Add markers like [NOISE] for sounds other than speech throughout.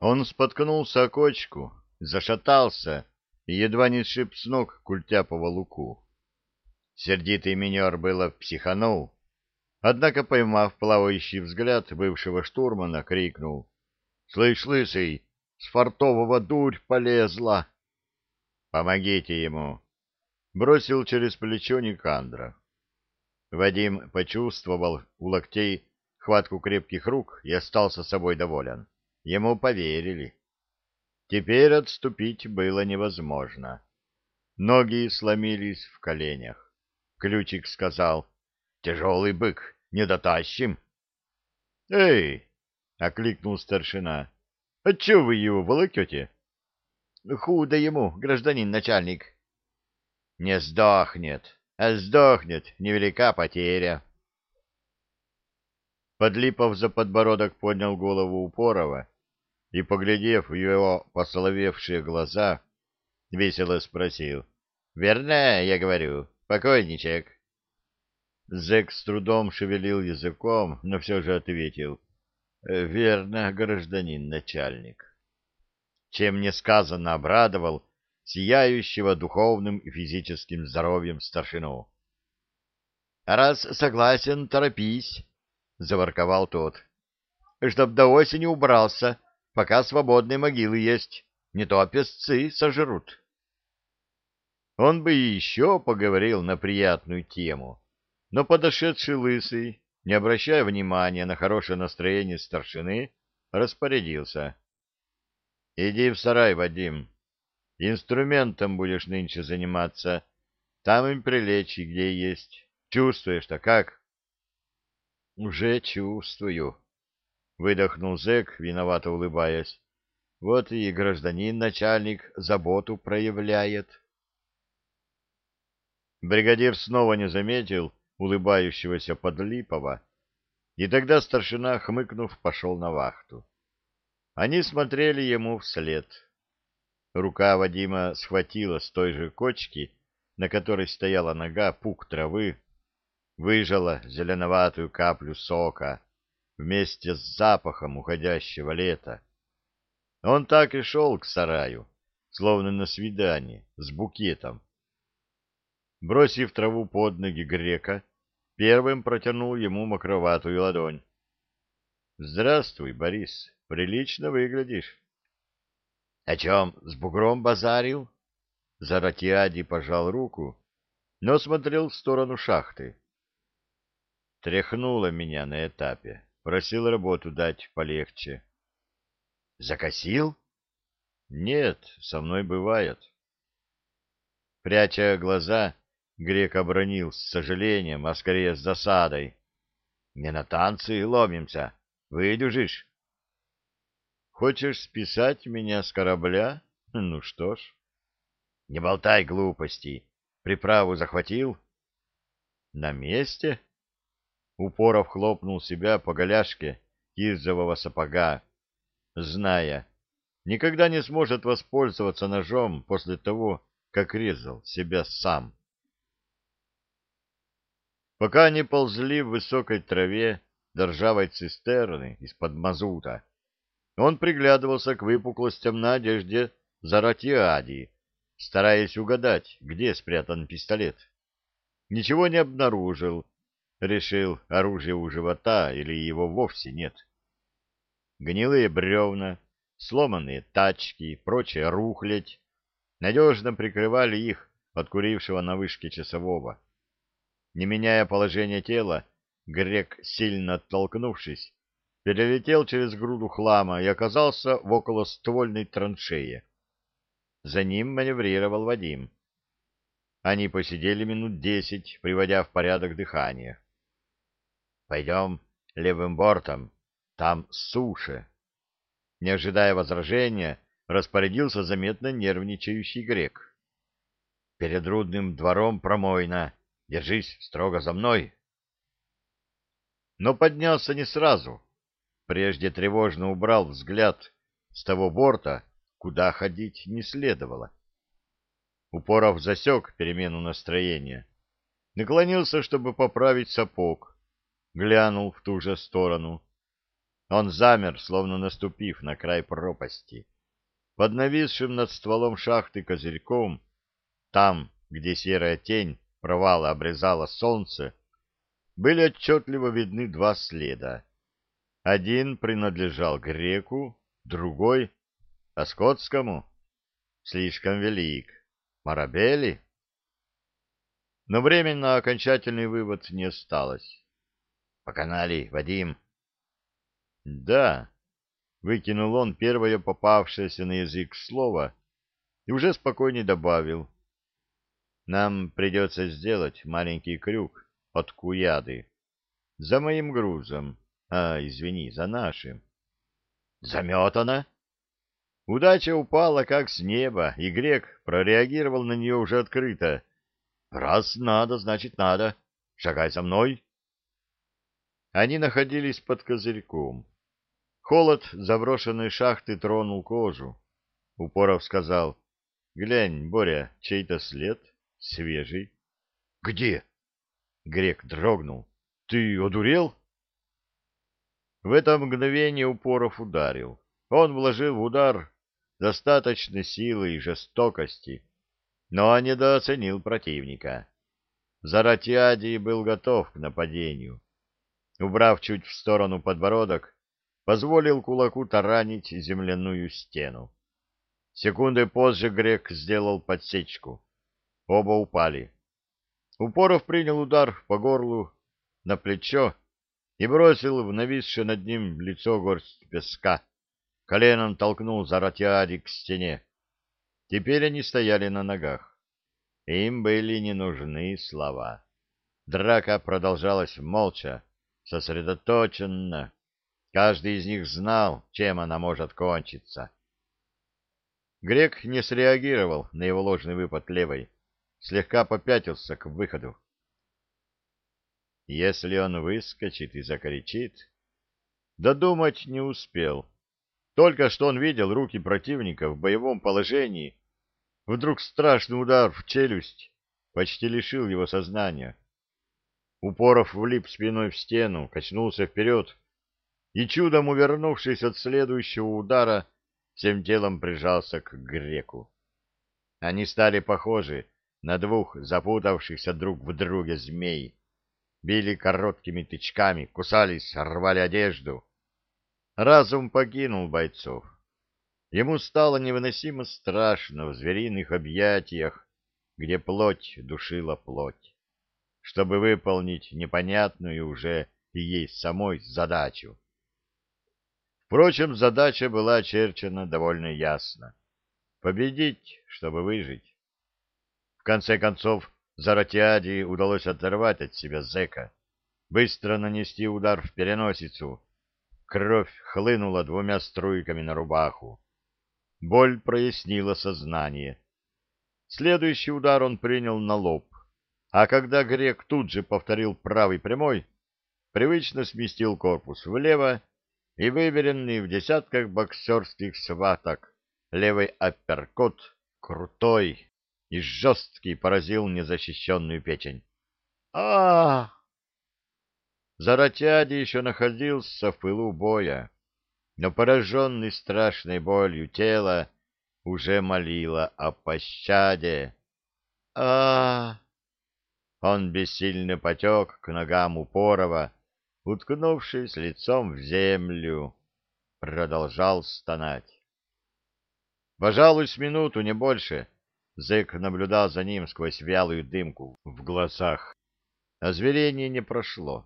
Он споткнулся о кочку, зашатался и едва не сшиб с ног культяпого луку. Сердитый минер было психанул, однако, поймав плавающий взгляд бывшего штурмана, крикнул. — Слышь, лысый, с фартового дурь полезла! — Помогите ему! — бросил через плечо Никандра. Вадим почувствовал у локтей хватку крепких рук и остался собой доволен. Ему поверили. Теперь отступить было невозможно. Ноги сломились в коленях. Ключик сказал, «Тяжелый бык, не дотащим». «Эй!» — окликнул старшина. «А че вы его волокете?» «Худо ему, гражданин начальник». «Не сдохнет, а сдохнет, невелика потеря». Подлипов за подбородок поднял голову Упорова и, поглядев в его посоловевшие глаза, весело спросил. — Верно, я говорю, покойничек. Зэк с трудом шевелил языком, но все же ответил. — Верно, гражданин начальник. Чем несказанно обрадовал сияющего духовным и физическим здоровьем старшину. — Раз согласен, торопись, — заворковал тот. — Чтоб до осени убрался, пока свободные могилы есть, не то песцы сожрут. Он бы еще поговорил на приятную тему, но подошедший лысый, не обращая внимания на хорошее настроение старшины, распорядился. — Иди в сарай, Вадим. Инструментом будешь нынче заниматься. Там им прилечь, где есть. Чувствуешь-то как? — Уже чувствую, Выдохнул зэк, виновато улыбаясь. Вот и гражданин начальник заботу проявляет. Бригадир снова не заметил улыбающегося Подлипова, и тогда старшина, хмыкнув, пошел на вахту. Они смотрели ему вслед. Рука Вадима схватила с той же кочки, на которой стояла нога, пук травы, выжала зеленоватую каплю сока, вместе с запахом уходящего лета. Он так и шел к сараю, словно на свидание, с букетом. Бросив траву под ноги грека, первым протянул ему мокроватую ладонь. — Здравствуй, Борис, прилично выглядишь. — О чем, с бугром базарил? Заратиади пожал руку, но смотрел в сторону шахты. Тряхнуло меня на этапе. Просил работу дать полегче. Закосил? Нет, со мной бывает. Пряча глаза, грек обронил с сожалением, а скорее с засадой. Не на танцы ломимся. Выдюжишь? Хочешь списать меня с корабля? [LAUGHS] Ну что ж. Не болтай глупостей. Приправу захватил? На месте? Упоров хлопнул себя по голяшке кирзового сапога, зная, никогда не сможет воспользоваться ножом после того, как резал себя сам. Пока они ползли в высокой траве до ржавой цистерны из-под мазута, он приглядывался к выпуклостям на одежде Заратиади, стараясь угадать, где спрятан пистолет. Ничего не обнаружил, Решил, оружие у живота или его вовсе нет. Гнилые бревна, сломанные тачки, прочая рухлядь надежно прикрывали их от курившего на вышке часового. Не меняя положение тела, грек, сильно оттолкнувшись, перелетел через груду хлама и оказался в околоствольной траншее. За ним маневрировал Вадим. Они посидели минут десять, приводя в порядок дыхание. Пойдем левым бортом, там суше. Не ожидая возражения, распорядился заметно нервничающий грек. Перед рудным двором промойно. Держись строго за мной. Но поднялся не сразу. Прежде тревожно убрал взгляд с того борта, куда ходить не следовало. Упоров засек перемену настроения. Наклонился, чтобы поправить сапог глянул в ту же сторону. Он замер, словно наступив на край пропасти. Под нависшим над стволом шахты козырьком, там, где серая тень провала обрезала солнце, были отчетливо видны два следа. Один принадлежал греку, другой — а скотскому. Слишком велик. Марабели? Но времени на окончательный вывод не осталось. «Поканали, Вадим?» «Да», — выкинул он первое попавшееся на язык слово и уже спокойнее добавил. «Нам придется сделать маленький крюк от Куяды. За моим грузом. А, извини, за нашим». «Заметано?» Удача упала как с неба, и грек прореагировал на нее уже открыто. «Раз надо, значит надо. Шагай за мной». Они находились под козырьком. Холод заброшенной шахты тронул кожу. Упоров сказал, «Глянь, Боря, чей-то след, свежий». «Где?» Грек дрогнул. «Ты одурел?» В это мгновение Упоров ударил. Он вложил в удар достаточно силы и жестокости, но недооценил противника. Заратиадий был готов к нападению. Убрав чуть в сторону подбородок, позволил кулаку таранить земляную стену. Секунды позже грек сделал подсечку. Оба упали. Упоров принял удар по горлу на плечо и бросил в нависшее над ним лицо горсть песка коленом толкнул Заратиади к стене. Теперь они стояли на ногах. Им были не нужны слова. Драка продолжалась молча, сосредоточенно. Каждый из них знал, чем она может кончиться. Грек не среагировал на его ложный выпад левой, слегка попятился к выходу. Если он выскочит и закричит... Додумать не успел. Только что он видел руки противника в боевом положении. Вдруг страшный удар в челюсть почти лишил его сознания. Упоров влип спиной в стену, качнулся вперед и, чудом увернувшись от следующего удара, всем телом прижался к греку. Они стали похожи на двух запутавшихся друг в друге змей. Били короткими тычками, кусались, рвали одежду. Разум покинул бойцов. Ему стало невыносимо страшно в звериных объятиях, где плоть душила плоть, чтобы выполнить непонятную уже ей самой задачу. Впрочем, задача была очерчена довольно ясно. Победить, чтобы выжить. В конце концов, Заратиаде удалось оторвать от себя зэка, быстро нанести удар в переносицу, Кровь хлынула двумя струйками на рубаху. Боль прояснила сознание. Следующий удар он принял на лоб, а когда грек тут же повторил правый прямой, привычно сместил корпус влево и выверенный в десятках боксерских сваток левый апперкот, крутой и жесткий, поразил незащищенную печень. а Заратяди еще находился в пылу боя, но пораженный страшной болью тело уже молило о пощаде. а Он бессильно потек к ногам Упорова, уткнувшись лицом в землю, продолжал стонать. Пожалуй, с минуту, не больше, зэк наблюдал за ним сквозь вялую дымку в глазах. Озверение не прошло.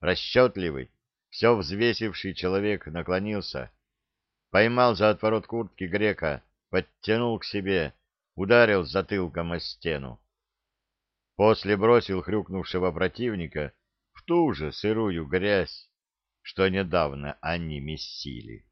Расчетливый, все взвесивший человек наклонился, поймал за отворот куртки грека, подтянул к себе, ударил затылком о стену. После бросил хрюкнувшего противника в ту же сырую грязь, что недавно они месили.